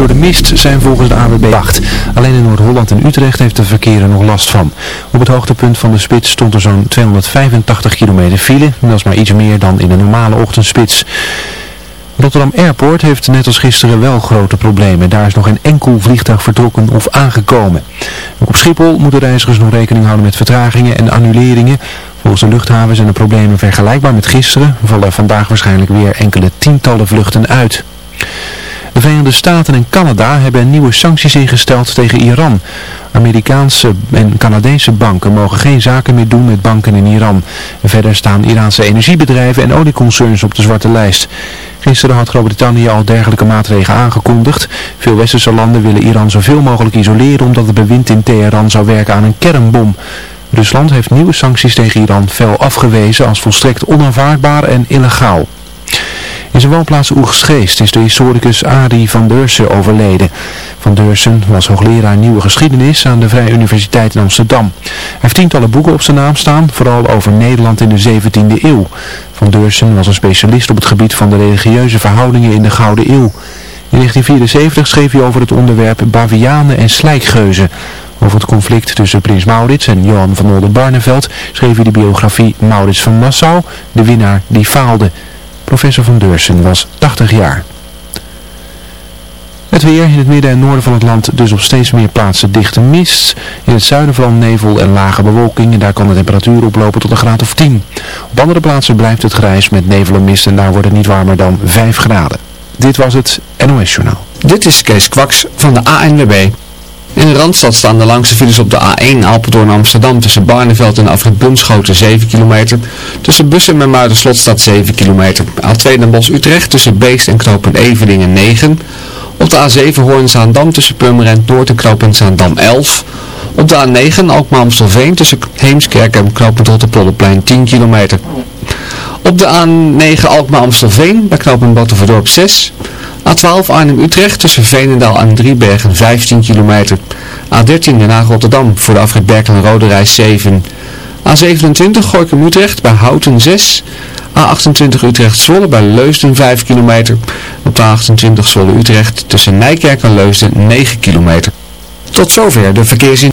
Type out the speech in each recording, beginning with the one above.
door de mist zijn volgens de AWB 8. Alleen in Noord-Holland en Utrecht heeft de verkeer er nog last van. Op het hoogtepunt van de spits stond er zo'n 285 kilometer file. Dat is maar iets meer dan in een normale ochtendspits. Rotterdam Airport heeft net als gisteren wel grote problemen. Daar is nog geen enkel vliegtuig vertrokken of aangekomen. Op Schiphol moeten reizigers nog rekening houden met vertragingen en annuleringen. Volgens de luchthaven zijn de problemen vergelijkbaar met gisteren. Vallen vandaag waarschijnlijk weer enkele tientallen vluchten uit. De Verenigde Staten en Canada hebben nieuwe sancties ingesteld tegen Iran. Amerikaanse en Canadese banken mogen geen zaken meer doen met banken in Iran. Verder staan Iraanse energiebedrijven en olieconcerns op de zwarte lijst. Gisteren had Groot-Brittannië al dergelijke maatregelen aangekondigd. Veel westerse landen willen Iran zoveel mogelijk isoleren omdat het bewind in Teheran zou werken aan een kernbom. Rusland heeft nieuwe sancties tegen Iran fel afgewezen als volstrekt onaanvaardbaar en illegaal. In zijn woonplaats Oegstgeest is de historicus Arie van Deursen overleden. Van Deursen was hoogleraar nieuwe geschiedenis aan de Vrije Universiteit in Amsterdam. Hij heeft tientallen boeken op zijn naam staan, vooral over Nederland in de 17e eeuw. Van Deursen was een specialist op het gebied van de religieuze verhoudingen in de Gouden Eeuw. In 1974 schreef hij over het onderwerp Bavianen en Slijkgeuzen. Over het conflict tussen prins Maurits en Johan van Oldenbarneveld schreef hij de biografie Maurits van Nassau, de winnaar die faalde. Professor van Deursen was 80 jaar. Het weer in het midden en noorden van het land dus op steeds meer plaatsen dichte mist. In het zuiden vooral nevel en lage bewolking en daar kan de temperatuur oplopen tot een graad of 10. Op andere plaatsen blijft het grijs met nevel en mist en daar wordt het niet warmer dan 5 graden. Dit was het NOS Journaal. Dit is Kees Kwaks van de ANWB. In de Randstad staan de langste files op de A1 Apeldoorn Amsterdam tussen Barneveld en Afrit Bunschoten 7 kilometer. Tussen Bussen en Muiderslot staat 7 kilometer. A2 Den Bosch Utrecht tussen Beest en Knoopend Eveningen 9. Op de A7 Hoorn-Zaandam tussen Purmerend Noord en Knoopend Zaandam 11. Op de A9 Alkmaar Amstelveen tussen Heemskerk en Knoopend Rotterpolderplein 10 kilometer. Op de A9 Alkmaar Amstelveen bij Knoopend Battenverdorp 6. A12 Arnhem-Utrecht tussen Veenendaal en Driebergen 15 kilometer. A13 Den Haag-Rotterdam voor de afrit Berkel Rode Reis 7. A27 Gorkum-Utrecht bij Houten 6. A28 Utrecht-Zwolle bij Leusden 5 kilometer. Op de A28 Zwolle-Utrecht tussen Nijkerk en Leusden 9 kilometer. Tot zover de verkeersin.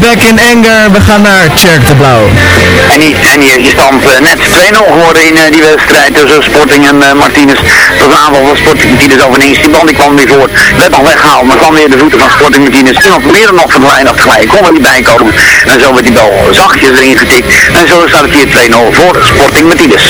Back in Anger. We gaan naar Tjerk de Blauw. En hier, en stand eh, net 2-0 geworden in eh, die wedstrijd tussen Sporting en eh, Martinez. Dat was een aanval van Sporting Martinez overneems. Die bal die kwam weer voor. Werd al weggehaald, maar kwam weer de voeten van Sporting Martinez. Iemand probeerde nog van de glijden. Kon er niet bij komen. En zo werd die bal zachtjes erin getikt. En zo staat het hier 2-0 voor Sporting Martinez.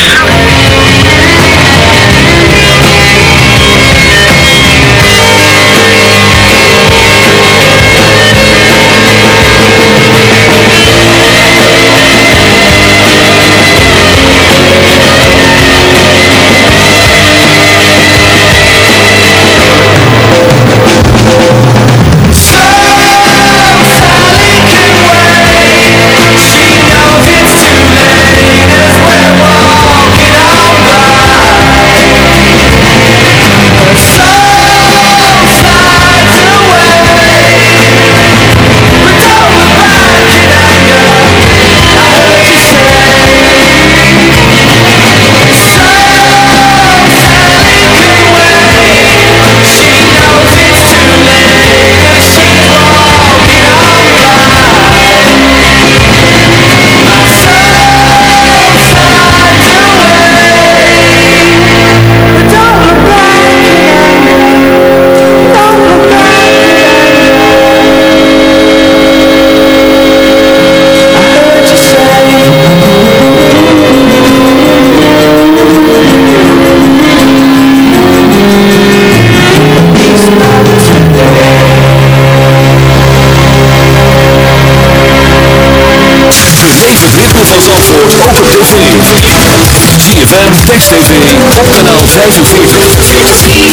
TV, op kanaal 45.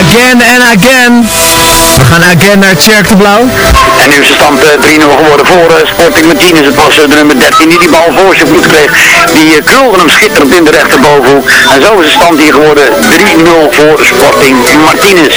Again and again. We gaan again naar Tjerk de Blauw. En nu is de stand eh, 3-0 geworden voor eh, Sporting Martinez. Het was eh, de nummer 13 die die bal voor zijn voet kreeg. Die knulde hem schitterend in de rechterbovenhoek. En zo is de stand hier geworden 3-0 voor Sporting Martinez.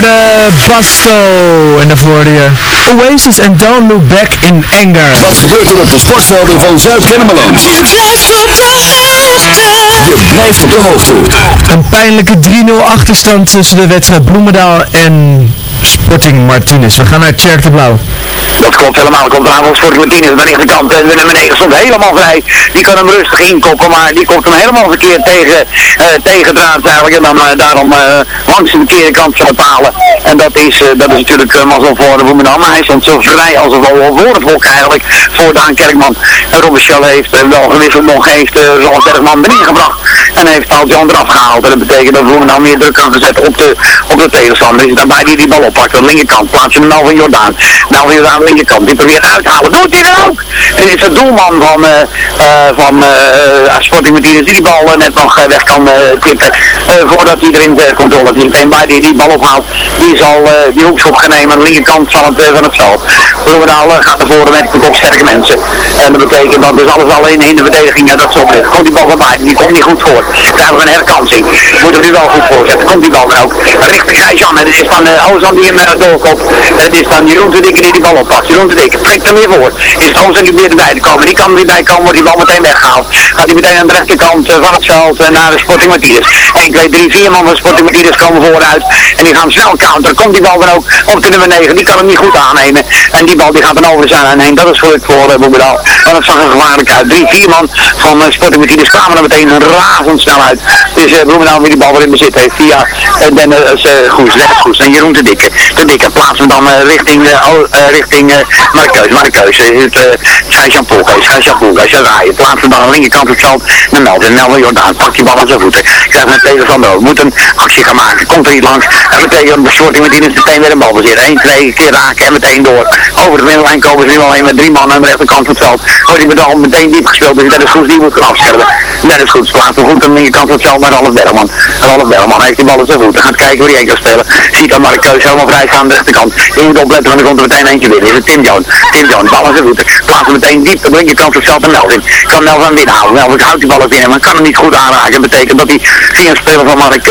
Worden Basto. En daarvoor hoorde je Oasis en Don't Look Back in Anger. Wat gebeurt er op de sportvelden van Zuid-Kennemerland? Je blijft op de hoogte. Een pijnlijke 3-0 achterstand tussen de wedstrijd Bloemendaal en Sporting Martinez. We gaan naar Tjerk de Blauw. Dat klopt helemaal. Komt eraan voor Martinez aan de rechterkant. En de nummer 9 stond helemaal vrij. Die kan hem rustig inkoppen, maar die komt hem helemaal verkeerd tegen, uh, tegen draad eigenlijk. En dan uh, daarom uh, langs de verkeerde kant van palen. En dat is, dat is natuurlijk uh, mazzel voor de Bloemendaal. Maar hij stond zo vrij als een voor het volk eigenlijk. Voor Daan Kerkman. En Schell heeft wel gewisseld nog, heeft uh, Bergman erin gebracht. En heeft Paul Jan eraf gehaald. En dat betekent dat Bloemendaal meer druk kan zetten op de, op de tegenstander. Is daarbij die die bal oppakt. Aan de linkerkant plaatsen we Melvin Jordaan. Melvin Jordaan aan de linkerkant. Die probeert uit te halen. Doet hij er ook! En is het doelman van, uh, van uh, Sporting Martinez die die bal net nog weg kan tippen. voordat erin de controle heeft. En bij die die bal ophaalt, die zal die hoekschop gaan nemen aan de linkerkant van het, van het veld. Bloemendaal gaat naar voren met de sterke mensen. En dat betekent dat dus alles alleen in de verdediging dat zo ligt. Komt die bal voorbij, die komt niet goed voor. Krijgen we een herkansing. Moeten we nu wel goed voorzetten. Komt die bal ook richting Gijs-Jan. En het is dan uh, Ozan die hem uh, doorkomt. En het is dan Jeroen de Dikke die die bal oppakt. Jeroen de Dikke prikt hem weer voor. Is Ozan die weer erbij te komen. Die kan er weer bij komen, wordt die bal meteen weggehaald. Gaat hij meteen aan de rechterkant uh, van het veld naar de Sporting Matthias. 1, 2, 3, 4 man van Sporting Matthias komen vooruit. En die gaan snel counter. Komt die bal dan ook op de nummer 9. Die kan hem niet goed aannemen. En die bal die gaat dan over de zijlijn heen. Dat is geluk voor uh, Boebedaal. Want het zag er gevaarlijk uit. Drie, vier man van uh, Sporting Matthias kwamen er meteen razendsnel uit. Dus uh, Bloemendaal weer die bal weer in bezit heeft via uh, Dennis uh, Goes, Goes en Jeroen de Dikke. De Dikke plaatsen dan richting, uh, richting Markeus. Markeus is het Gijs-Jan Poelgees. Gijs-Jan raaien. Plaatsen dan aan de linkerkant op het veld naar Melvin. Melvin Jordaan, pak die bal aan zijn voeten. Krijgt een tegenstander ook. Moet een actie gaan maken. Komt er niet langs. En betekent de Sporting Matthias meteen weer een bal bezit. 1, 2 keer raken en meteen door. Over de middenlijn komen ze nu alleen met drie man aan de rechterkant van het veld. Wordt die bal meteen diep gespeeld. Dus Dennis Goes die moet gaan afschermen. Dennis Goes plaatsen goed aan de linkerkant van het veld naar Ralf Bergman. Ralf Bergman heeft die bal in zijn voeten. Gaat kijken waar hij kan spelen. Ziet dan Mark Keus helemaal vrij staan aan de rechterkant. Je moet opletten, want er komt er meteen eentje binnen. Is het Tim Jones. Tim Jones, bal in zijn voeten. Plaatsen meteen diep de linkerkant van het veld naar Melvin. Kan Melvin binnenhouden. Melvin houdt die bal binnen, maar kan hem niet goed aanraken. Dat betekent dat hij via een speler van Mark,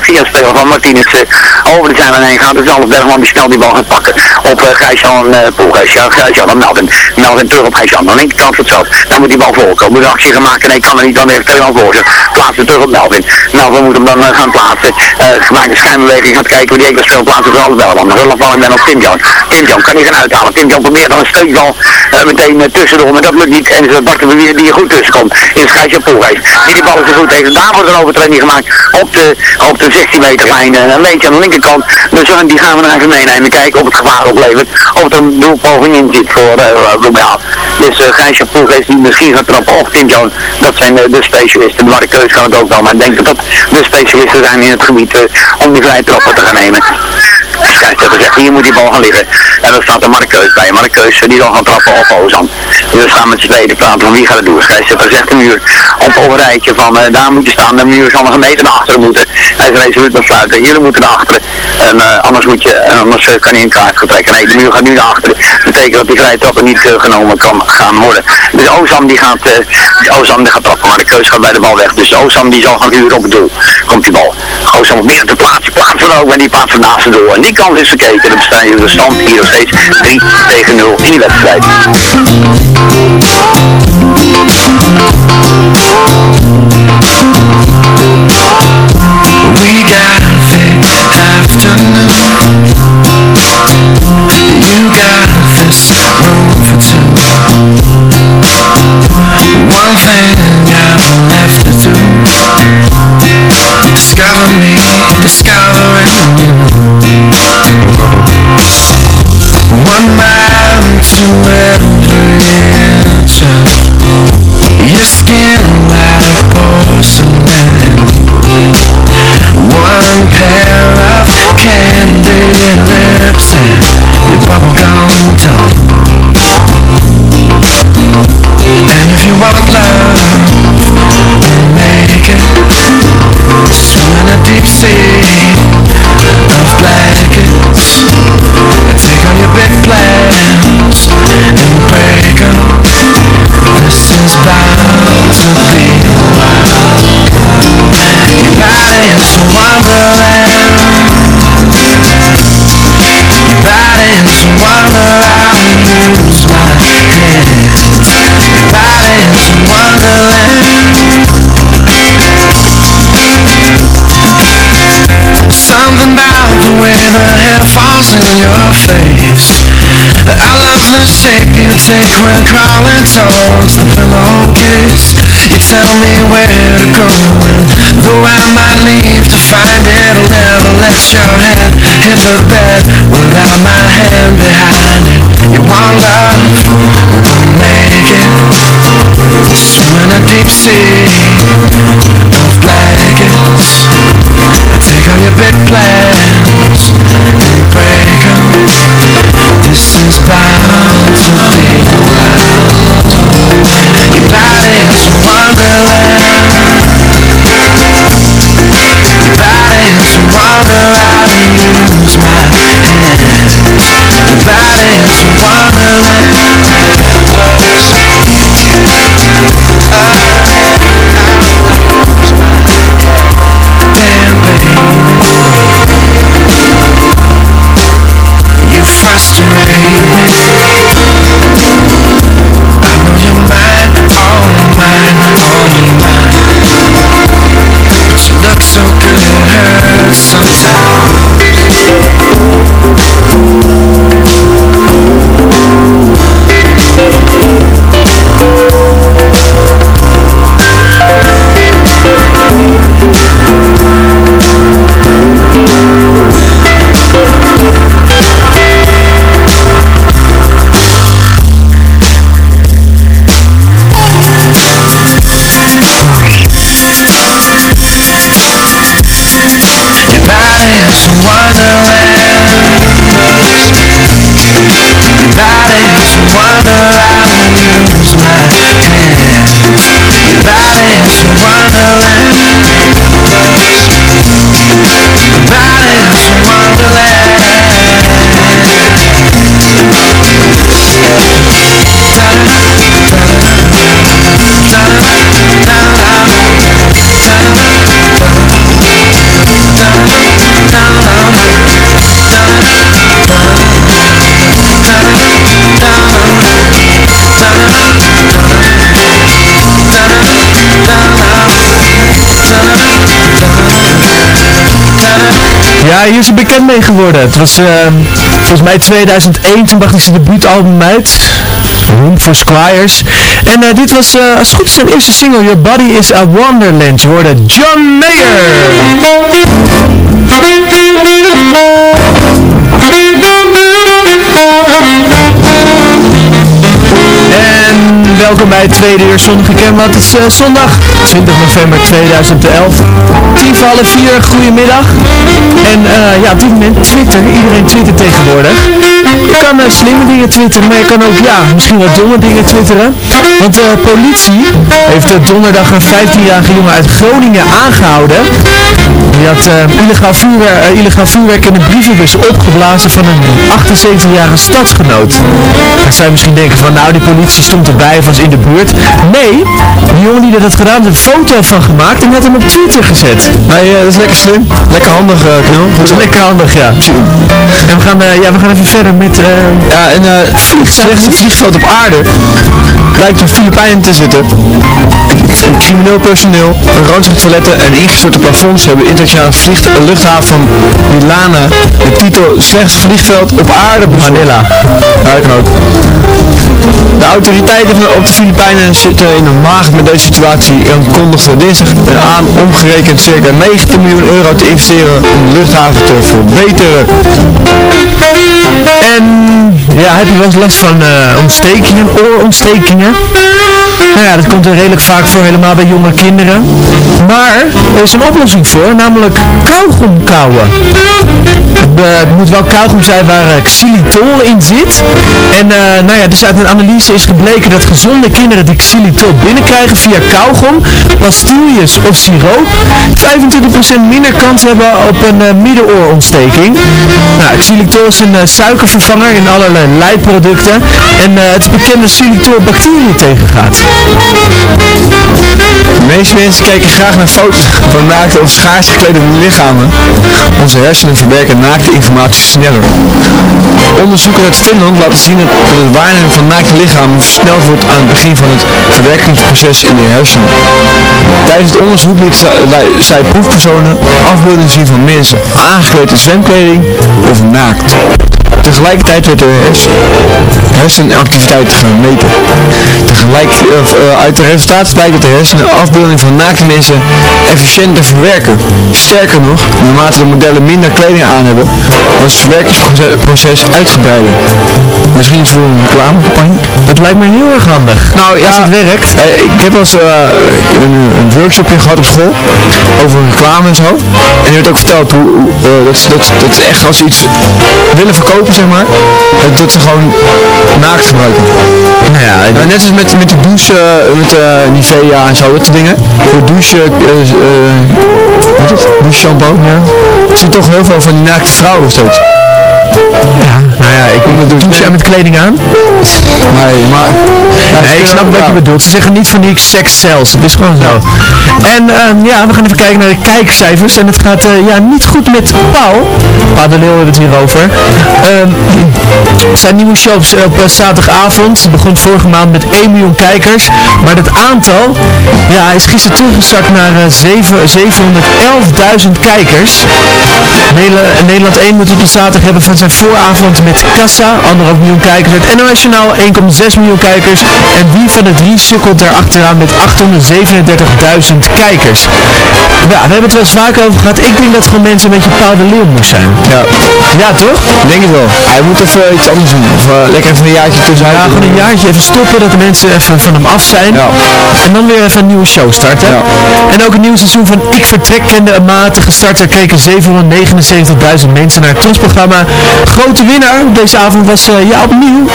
via een speler van Martinez uh, over de zijlijn heen gaat. Dus Ralf Bergman die snel die bal gaat pakken. Op uh, Gijs-Jan uh, Poelgees. Ja, Gijs-Jan en Melvin. Melvin terug op Gijs-Jan. Aan de linkerkant van het. Dan moet die bal voorkomen. Moet een actie gaan maken. Nee, kan er niet. Dan heeft al voor zich. Plaatsen terug op Melvin. Melvin moet hem dan gaan plaatsen. Uh, een schijnbeweging. Gaat kijken hoe die enkele speel plaatsen voor alles Belman. Rullig bal ben op Tim Jan. Tim Jan kan hij gaan uithalen. Tim Jan probeert dan een steekbal meteen tussendoor. Maar dat lukt niet. En is het Bart de Bewier die er goed tussen komt. Is Gijsje Poelgeest. Die die bal in zijn voet heeft. En daar wordt een overtreding gemaakt. Op de, op de 16 meter lijn. een leentje aan de linkerkant. Dus die gaan we nog even meenemen. Kijken of het gevaar oplevert. Of er een doelpoging in zit voor uh, Bloemendaal. Dus uh, Gijsje Poelgeest die misschien gaat trappen. Of Tim Jan. Dat zijn de specialisten. Mark Keus kan het ook wel. Maar ik denk dat dat de specialisten zijn in het gebied om die vrije trappen te gaan nemen. Scheidsrechter zegt, hier moet die bal gaan liggen. En dan staat er Markeus bij. Markeus die zal gaan trappen op Ozan. Dus we staan met z'n tweeën te praten van wie gaat het doen. Scheidsrechter zegt de muur op, een van daar moet je staan. De muur zal nog een meter naar moeten. Hij is resoluut besluiten. Jullie moeten naar achteren. En uh, anders moet je, en anders uh, kan hij in kaart vertrekken. Nee, de muur gaat nu naar achteren. Dat betekent dat die vrije trappen niet genomen kan gaan worden. Dus Ozan die gaat, Ozan die gaat trappen. Maar de keus gaat bij de bal weg. Dus Ozan die zal gaan huren op het doel. Komt die bal. Ozan weer te plaatsen. Plaatsen ook, maar die plaatsen naast het doel. En die kant is verkeken. Dan jullie de stand hier nog steeds 3 tegen 0 in die wedstrijd. We got the afternoon. You got this room for two One thing I'm left to do. Discover me, you. One man to every in your face. I love the shape you take when crawling towards the pillow You tell me where to go and Though I might leave to find it'll never let your hand hit the bed Without my hand behind it. You want love, we'll make it. Swim in a deep sea of blankets. Take on your big plans this is bound to be wild Your wonderland. Your wonder my Your wonderland hier is bekend mee geworden. Het was ehm, volgens mij 2001, toen bracht hij zijn debuutalbum uit. Room for Squires. En eh, dit was, eh, als het goed is, zijn eerste single, Your Body is a Wonderland. Je hoorde John Mayer. Bij het tweede uur Zonnige Kenmat. Het is eh, zondag 20 november 2011. Tien voor half vier, goedemiddag. En eh, ja, op dit moment Twitter. Iedereen twittert tegenwoordig. Je kan eh, slimme dingen twitteren, maar je kan ook ja, misschien wat domme dingen twitteren. Want de politie heeft eh, donderdag een 15-jarige jongen uit Groningen aangehouden. Die had eh, illegaal, vuurwerk, eh, illegaal vuurwerk in een brievenbus opgeblazen van een 78-jarige stadsgenoot. Dan zou je misschien denken van nou die politie stond erbij of was in de buurt. Nee, die jongen die dat had gedaan heeft een foto van gemaakt en had hem op Twitter gezet. Nee, eh, dat is lekker slim. Lekker handig, eh knul. Dat is lekker handig, ja. En we gaan, eh, ja, we gaan even verder met... eh, Ja, en eh slechts het vliegveld op aarde lijkt op Filipijnen te zitten. Crimineel personeel, ranzige toiletten en ingestorte plafonds hebben internationaal vliegt, luchthaven van Milana de titel slechtste vliegveld op aarde. Manila. Ja, kan ook. De autoriteiten op de Filipijnen zitten in een maag met deze situatie en kondigden dinsdag aan omgerekend circa 19 miljoen euro te investeren om de luchthaven te verbeteren. En ja, heb je wel eens last van eh, ontstekingen, oorontstekingen? Nou ja, dat komt er redelijk vaak voor, helemaal bij jonge kinderen. Maar er is een oplossing voor, namelijk kauwgom kauwen. Het, moet wel kauwgom zijn waar eh, xylitol in zit. En eh, nou ja, dus uit een analyse is gebleken dat gezonde kinderen die xylitol binnenkrijgen via kauwgom, pastilles of siroop 25% minder kans hebben op een eh, middenoorontsteking. Nou, xylitol is een suikervervanger in allerlei leidproducten. En het is bekend dat xylitol bacteriën tegengaat. Meeste mensen kijken graag naar foto's van naakte of schaars geklede lichamen. Onze hersenen verwerken naakte informatie sneller. Onderzoeken uit Finland laten zien dat het waarnemen van naakte lichamen versneld wordt aan het begin van het verwerkingsproces in de hersenen. Tijdens het onderzoek lieten zij- proefpersonen afbeeldingen zien van mensen aangekleed in zwemkleding of naakt. Tegelijkertijd werd de hers- hersenactiviteit gemeten. Tegelijk, eh, uit de resultaten dat de hersenen afbeeldingen van naakte mensen efficiënter verwerken. Sterker nog, naarmate de modellen minder kleding aan hebben, was het verwerkingsproces uitgebreider. Misschien iets voor een reclamecampagne? Dat lijkt me heel erg handig. Nou ja, Als het werkt. eh, ik heb wel eens eh, een, een workshopje gehad op school over reclame en zo. En er werd ook verteld hoe, hoe, eh, dat, ze- dat, echt als ze iets willen verkopen, zeg maar, dat, dat ze gewoon naakt gebruiken. Nou ja, Nou, net als met, met de douche, met eh, Nivea en zo, dat soort dingen. Voor douche, eh eh, wat is het? Douche shampoo. Ja. Zie toch heel veel van die naakte vrouwen steeds. ja, nou ja, ik douche jij met kleding aan? Nee, maar... Nee, ik snap wat je bedoelt. Ze zeggen niet van die sex cells. Het is gewoon zo. En ehm, ja, we gaan even kijken naar de kijkcijfers. En het gaat eh, ja, niet goed met Paul. Paul de Leeuw hebben het hier over. Ehm, zijn nieuwe show op, eh, zaterdagavond. Het begon vorige maand met 1 miljoen kijkers. Maar dat aantal ja, is gisteren teruggezakt naar eh, zeven- 711.000 kijkers. Nederland, Nederland 1 moet op de zaterdag hebben van zijn vooravond met Kassa, anderhalf miljoen kijkers. Het NOS Journaal 1,6 miljoen kijkers. En wie van de drie sukkelt daar achteraan met 837.000 kijkers. Ja, we hebben het wel eens vaker over gehad. Ik denk dat gewoon mensen een beetje Paul de Leeuw moest zijn. Ja, Ja, toch? ik denk het wel. Hij moet even iets anders doen. Of eh, lekker even een jaartje tussenuit. Ja, doen. gewoon een jaartje even stoppen, dat de mensen even van hem af zijn. Ja. En dan weer even een nieuwe show starten. Ja. En ook een nieuw seizoen van Ik Vertrek kende een matige start. Er keken 779.000 mensen naar het trosprogramma. Grote winnaar deze avond was eh, ja, opnieuw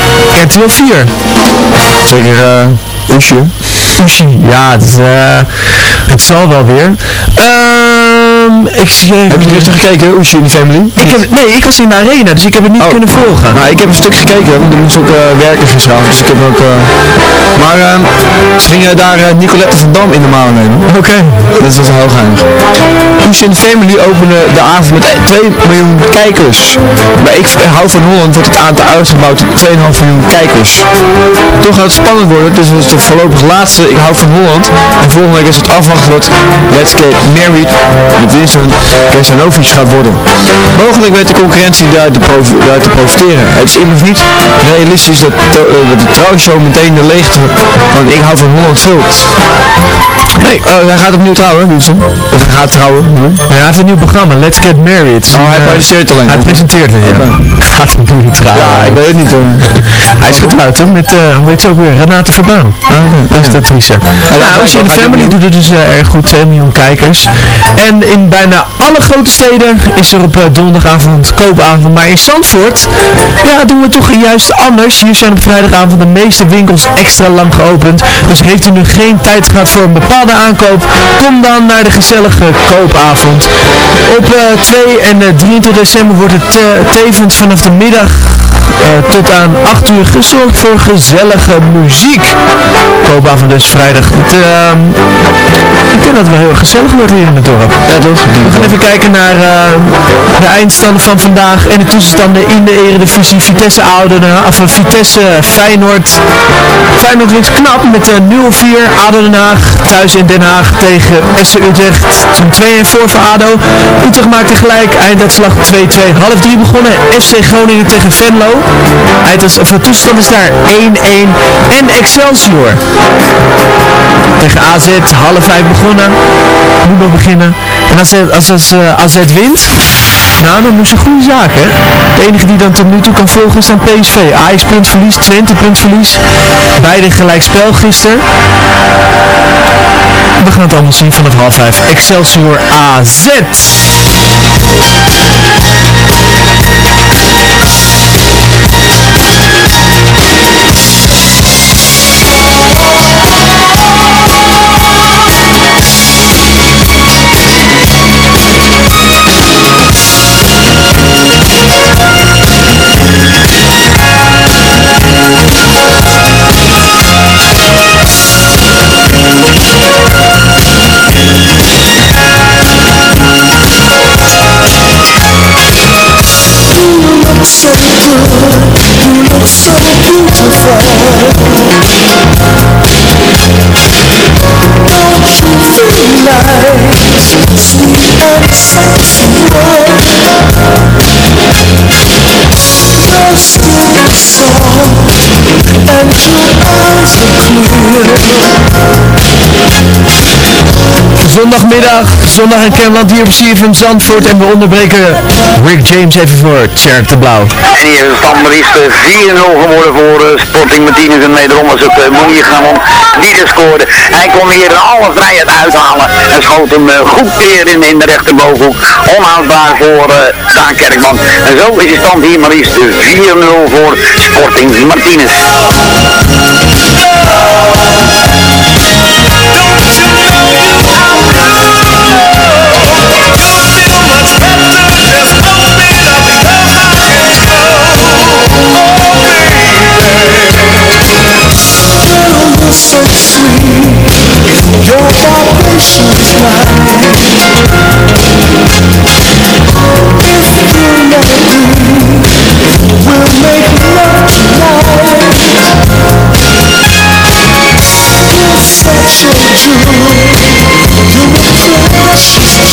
RTL 4. Zeker eh Oesje. Sushi, ja, het, eh, het zal wel weer. Ehm, ik zie even... Heb je rustig gekeken, Oesje in de Family? Ik heb, nee, ik was in de arena, dus ik heb het niet Oh. kunnen volgen. Nou, ik heb een stuk gekeken, want er moest ook eh, werken gisteravond, dus ik heb ook... eh, Maar eh, ze gingen daar eh, Nicolette van Dam in de maal nemen. Oké. Dat was heel geinig. Oesje in de Family opende de avond met 2 miljoen kijkers. Bij Ik hou van Holland wordt het aantal uitgebouwd tot 2,5 miljoen kijkers. Toch gaat het spannend worden, dus het is de voorlopig laatste Ik hou van Holland. En volgende week is het afwachten wat Let's Get Married met Winston Kersanovic gaat worden. Mogelijk weet de concurrentie daaruit te, daaruit te profiteren. Het is immers niet realistisch dat, eh, dat de trouwshow meteen de leegte van Ik hou van Holland vult. Nee, eh, hij gaat opnieuw trouwen, Winston. Of hij gaat trouwen. Ja, hij heeft een nieuw programma, Let's Get Married. Oh, hij Eh, presenteert alleen. Hij presenteert het, ja. Gaat hem niet trouwen. Ja, ik weet het niet hoor. Hij is getrouwd, toch? Met, eh hoe heet ze ook weer? Renate Verbaan. Dat is de actrice. Nou, als je in de Family doet het dus erg goed, 2 miljoen kijkers. En in bijna alle grote steden is er op eh, donderdagavond koopavond. Maar in Zandvoort, ja, doen we toch juist anders. Hier zijn op vrijdagavond de meeste winkels extra lang geopend. Dus heeft u nu geen tijd gehad voor een bepaalde aankoop, kom dan naar de gezellige koopavond. Op eh, 2 en eh, 23 december wordt het eh, tevens vanaf de middag eh, tot aan 8 uur gezorgd voor gezellige muziek. Koopavond dus vrijdag. Het, ehm, ik denk dat het wel heel gezellig wordt hier in het dorp. We gaan even kijken naar eh, de eindstanden van vandaag en de tussenstanden in de eredivisie. Vitesse Ouderen, of eh, Vitesse Feyenoord. Feyenoord wint knap met eh, 0-4. ADO Den Haag thuis in Den Haag tegen SC Utrecht. Zo'n 2-1 voor voor ADO. Utrecht maakte gelijk. Einduitslag 2-2. Half 3 begonnen. FC Groningen tegen Venlo. Einduits- of de toestand is daar 1-1. En Excelsior. Tegen AZ. Half 5 begonnen. Moet nog beginnen. En als, het- als, als eh, AZ wint. Nou, dan doen ze goede zaken. hè. De enige die dan tot nu toe kan volgen is dan PSV. Ajax puntverlies, Twente puntverlies. Beide gelijk spel gisteren. We gaan het allemaal zien vanaf half vijf. Excelsior AZ. And your eyes are clear Zondagmiddag, zondag in Cameland hier op CFM Zandvoort en we onderbreken Rick James even voor Tjerk de Blauw. En hier is de stand maar liefst eh, 4-0 geworden voor eh, Sporting Martinez. En wederom was het uh, Monier Gamon die er scoorde. Hij kon hier in alle vrijheid uithalen. En schoot hem eh, goed weer in, in de rechterbovenhoek. Onhoudbaar voor uh, Daan Kerkman. En zo is de stand hier maar liefst 4-0 voor Sporting Martinez. Your vibrations mine If you We'll make love tonight You're such a jewel You're precious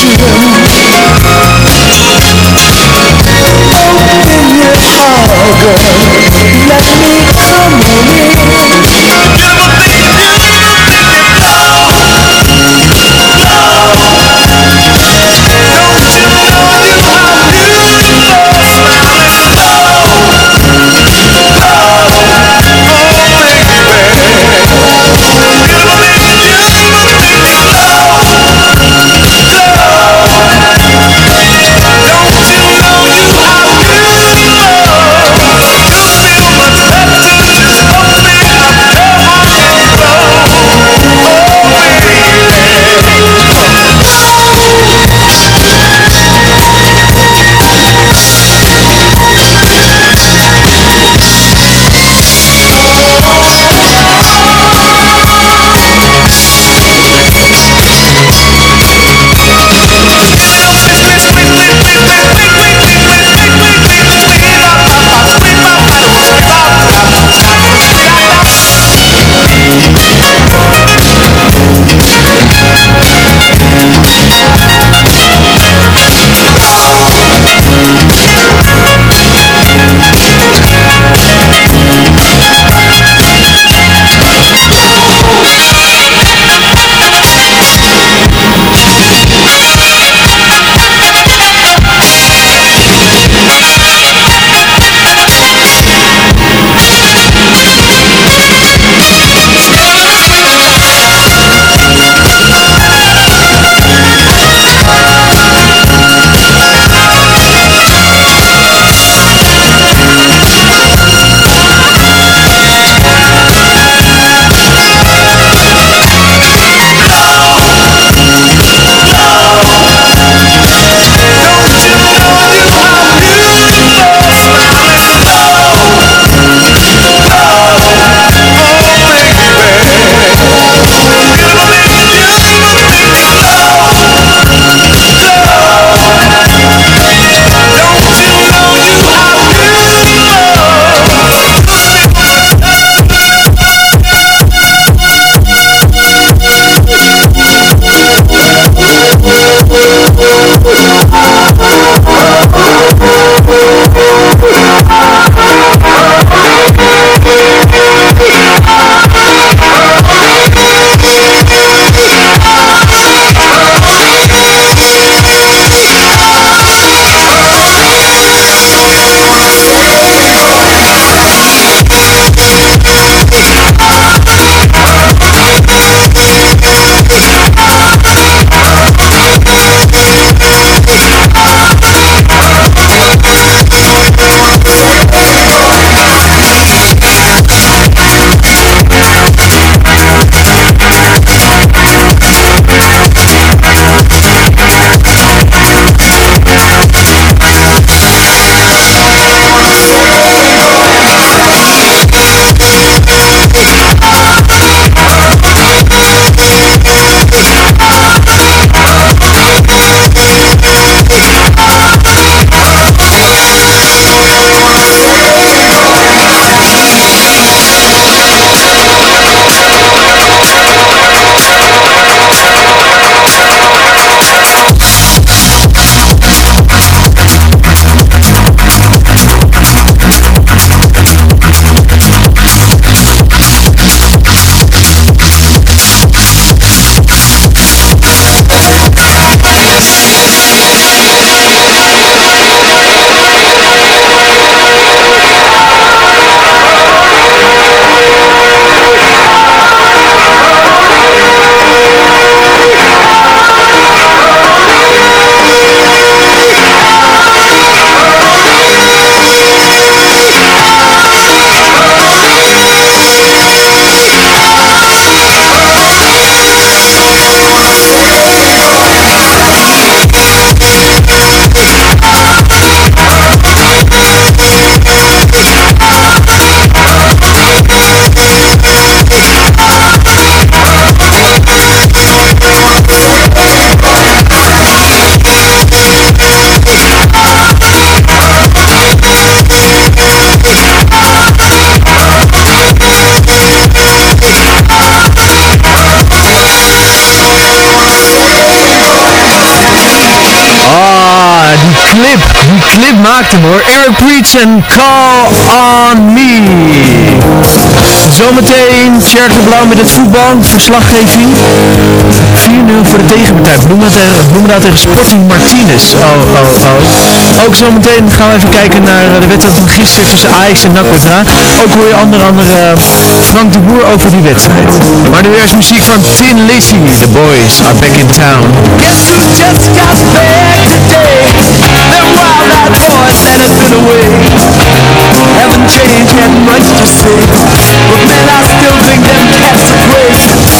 clip maakt hem hoor. Eric Preach en Call On Me. Zometeen meteen de Blauw met het voetbal. Verslaggeving. 4-0 voor de tegenpartij. Bloemendaal nou tegen Sporting Martinez. Oh, oh, oh. Ook zometeen gaan we even kijken naar eh, de wedstrijd van gisteren tussen Ajax en Nakwatra. Ook hoor je onder andere eh, Frank de Boer over die wedstrijd. Maar nu eerst muziek van Tin Lizzy. The boys are back in town. Today? choice and it's been a Haven't changed, had much to say. But man, I still think them cats are great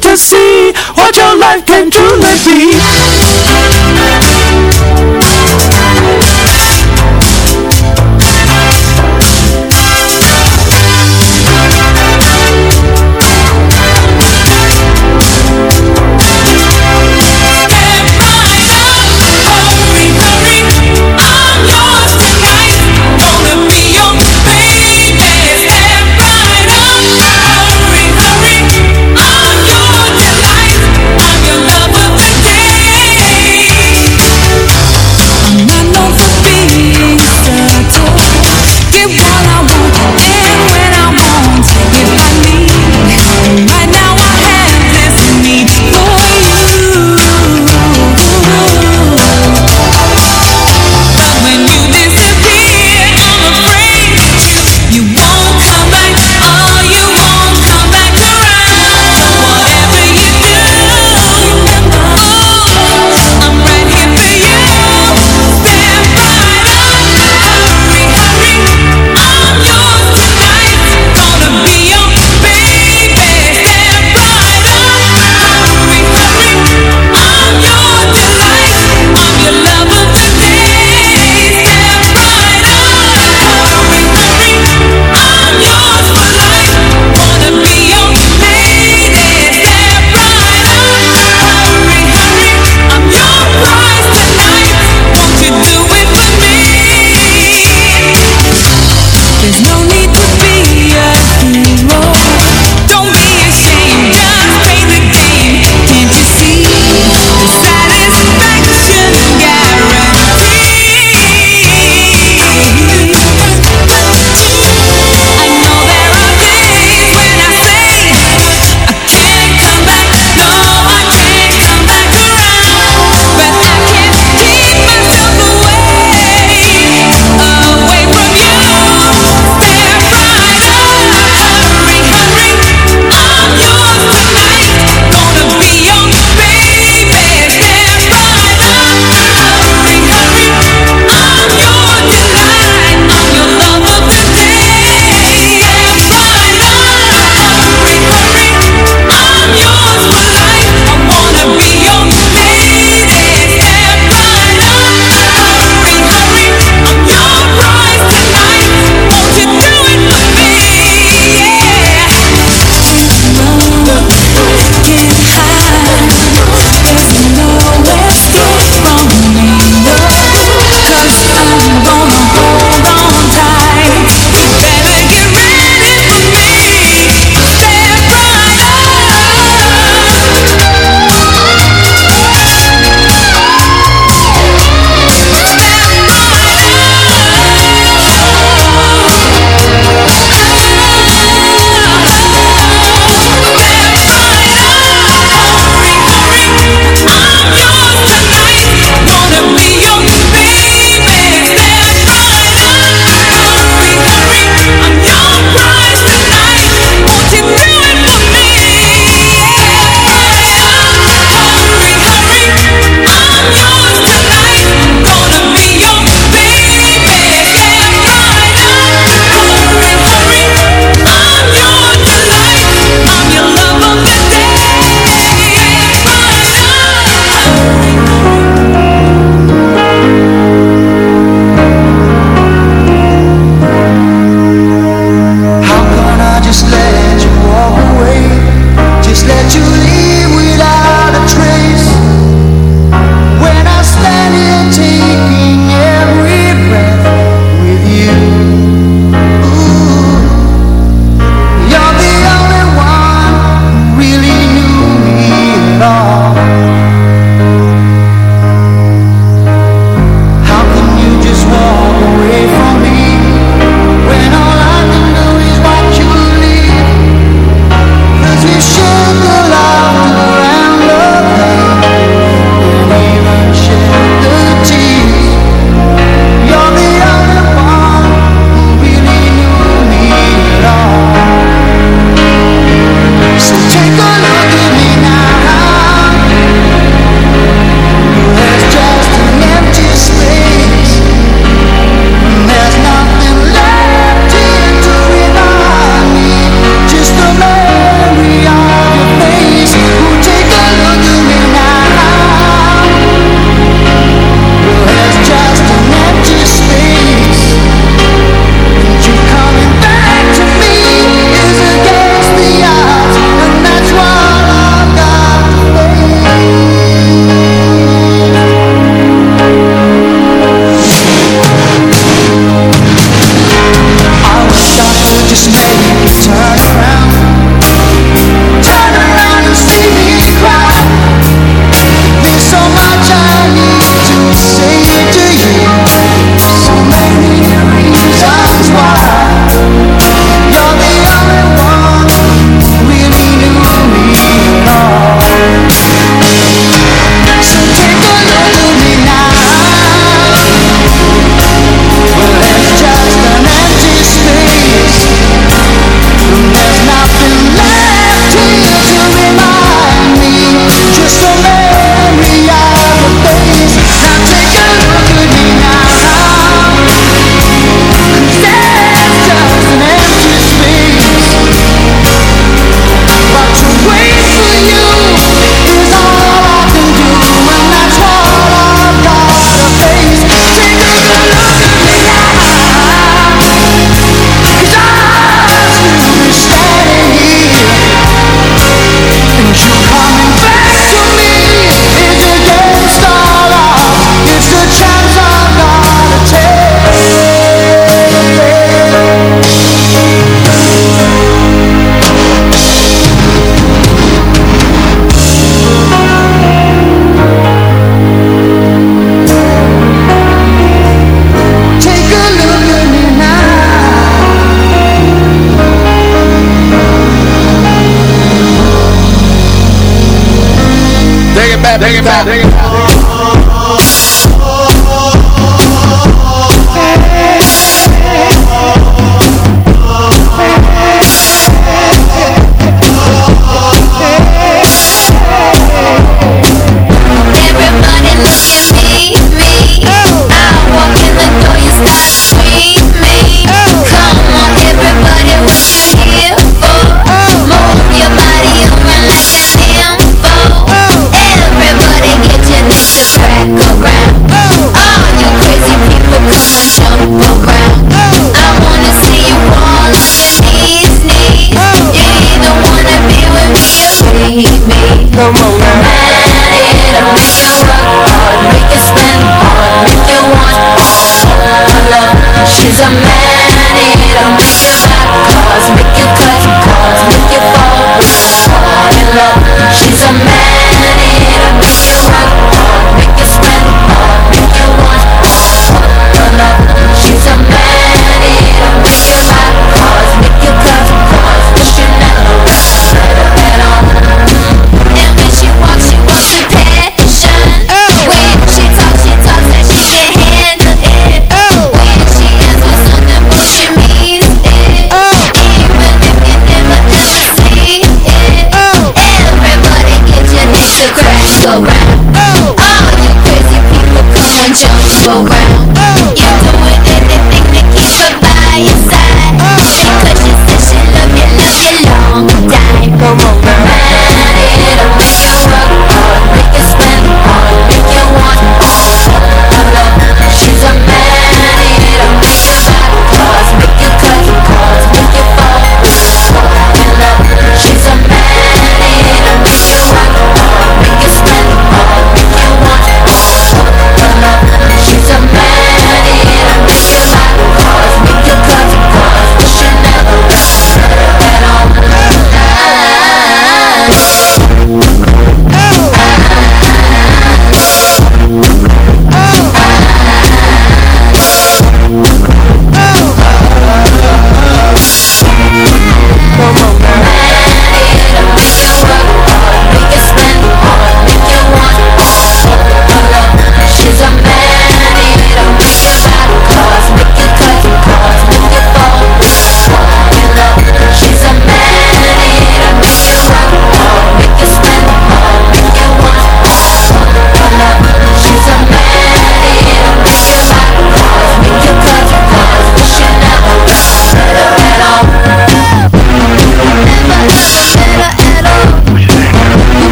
to see What your life can truly just make it. Take it back.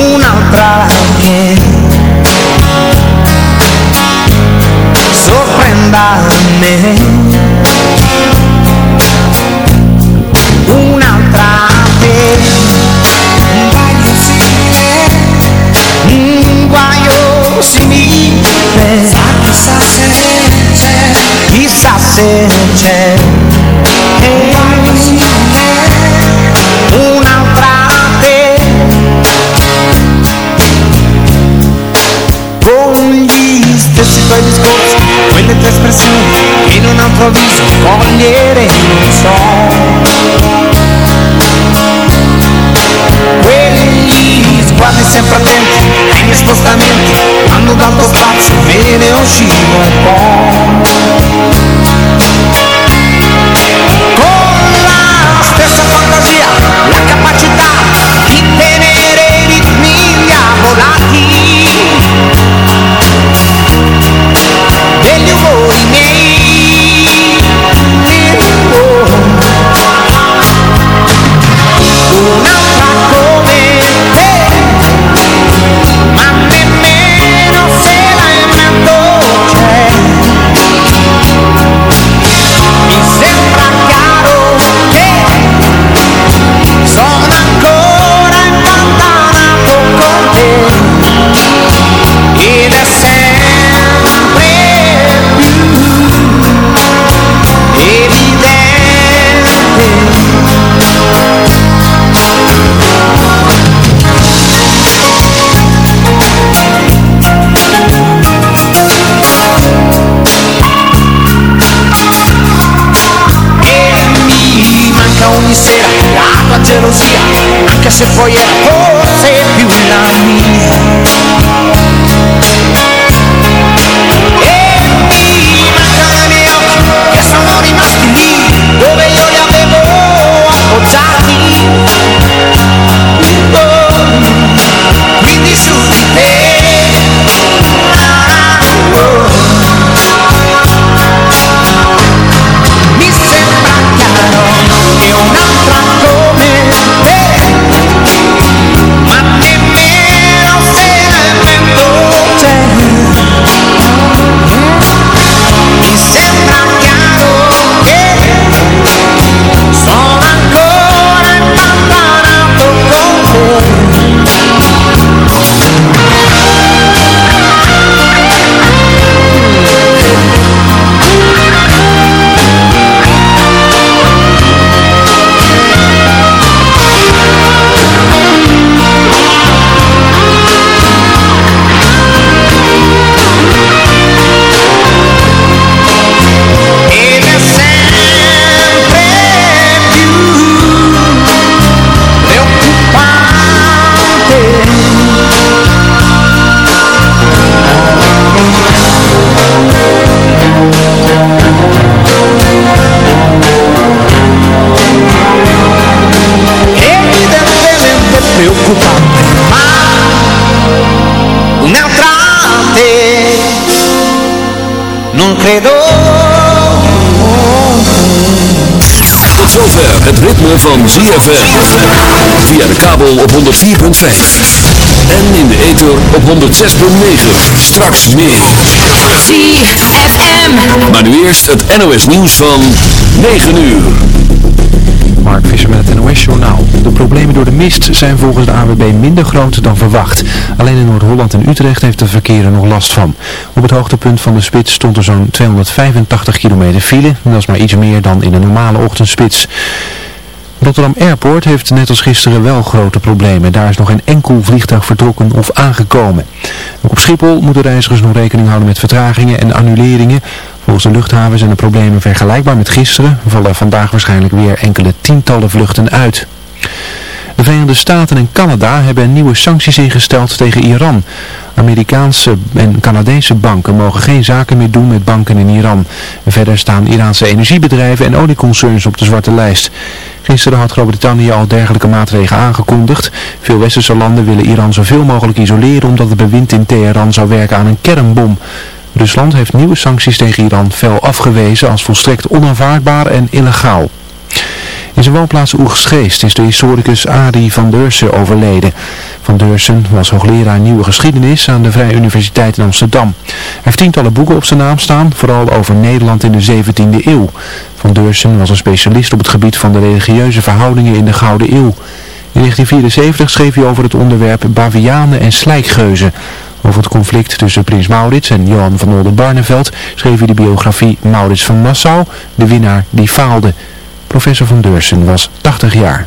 un'altra che sorprenda me un'altra te een simile guaio simile sa chissà se c'è chissà se c'è espressione che in un improvviso cogliere non so. Quelli sguardi sempre attenti ai miei spostamenti hanno dato spazio ve ne uscivo un po' se poi è forse più la mia E het ritme van ZFM. Via de kabel op 104.5. En in de ether op 106.9. Straks meer. ZFM. Maar nu eerst het NOS nieuws van 9 uur. Mark Visser met het NOS-journaal. De problemen door de mist zijn volgens de AWB minder groot dan verwacht. Alleen in Noord-Holland en Utrecht heeft de verkeer er nog last van. Op het hoogtepunt van de spits stond er zo'n 285 kilometer file. Dat is maar iets meer dan in een normale ochtendspits. Rotterdam Airport heeft net als gisteren wel grote problemen. Daar is nog geen enkel vliegtuig vertrokken of aangekomen. Ook op Schiphol moeten reizigers nog rekening houden met vertragingen en annuleringen. Volgens de luchthaven zijn de problemen vergelijkbaar met gisteren. Er vallen vandaag waarschijnlijk weer enkele tientallen vluchten uit. De Verenigde Staten en Canada hebben nieuwe sancties ingesteld tegen Iran. Amerikaanse en Canadese banken mogen geen zaken meer doen met banken in Iran. Verder staan Iraanse energiebedrijven en olieconcerns op de zwarte lijst. Gisteren had Groot-Brittannië al dergelijke maatregelen aangekondigd. Veel westerse landen willen Iran zoveel mogelijk isoleren omdat het bewind in Teheran zou werken aan een kernbom. Rusland heeft nieuwe sancties tegen Iran fel afgewezen als volstrekt onaanvaardbaar en illegaal. In zijn woonplaats Oegstgeest is de historicus Arie van Deursen overleden. Van Deursen was hoogleraar nieuwe geschiedenis aan de Vrije Universiteit in Amsterdam. Hij heeft tientallen boeken op zijn naam staan, vooral over Nederland in de 17e eeuw. Van Deursen was een specialist op het gebied van de religieuze verhoudingen in de Gouden Eeuw. In 1974 schreef hij over het onderwerp Bavianen en Slijkgeuzen. Over het conflict tussen prins Maurits en Johan van Oldenbarneveld schreef hij de biografie Maurits van Nassau, de winnaar die faalde. Professor van Deursen was 80 jaar.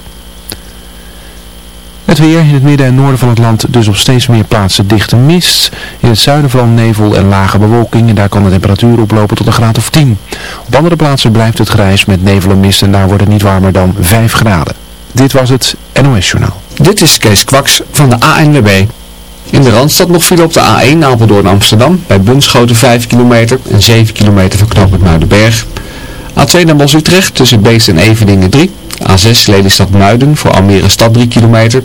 Het weer in het midden en noorden van het land dus op steeds meer plaatsen dichte mist. In het zuiden vooral nevel en lage bewolking en daar kan de temperatuur oplopen tot een graad of 10. Op andere plaatsen blijft het grijs met nevel en mist en daar wordt het niet warmer dan 5 graden. Dit was het NOS Journaal. Dit is Kees Kwaks van de ANWB. In de Randstad nog file op de A1 Apeldoorn Amsterdam. Bij Bunschoten 5 kilometer en 7 kilometer van knooppunt Muidenberg. A2 naar Bos Utrecht tussen Beest en Eveningen 3. A6 Lelystad Muiden voor Almere Stad 3 kilometer.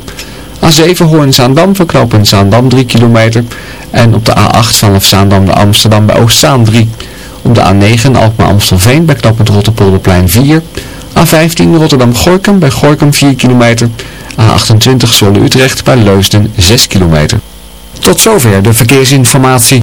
A7 Hoorn Zaandam voor knooppunt Zaandam 3 kilometer. En op de A8 vanaf Zaandam naar Amsterdam bij Oostzaan 3. Op de A9 Alkmaar Amstelveen bij knooppunt Rotterpolderplein 4. A15 Rotterdam-Gorkum bij Gorkum 4 kilometer. A28 Zwolle Utrecht bij Leusden 6 kilometer. Tot zover de verkeersinformatie.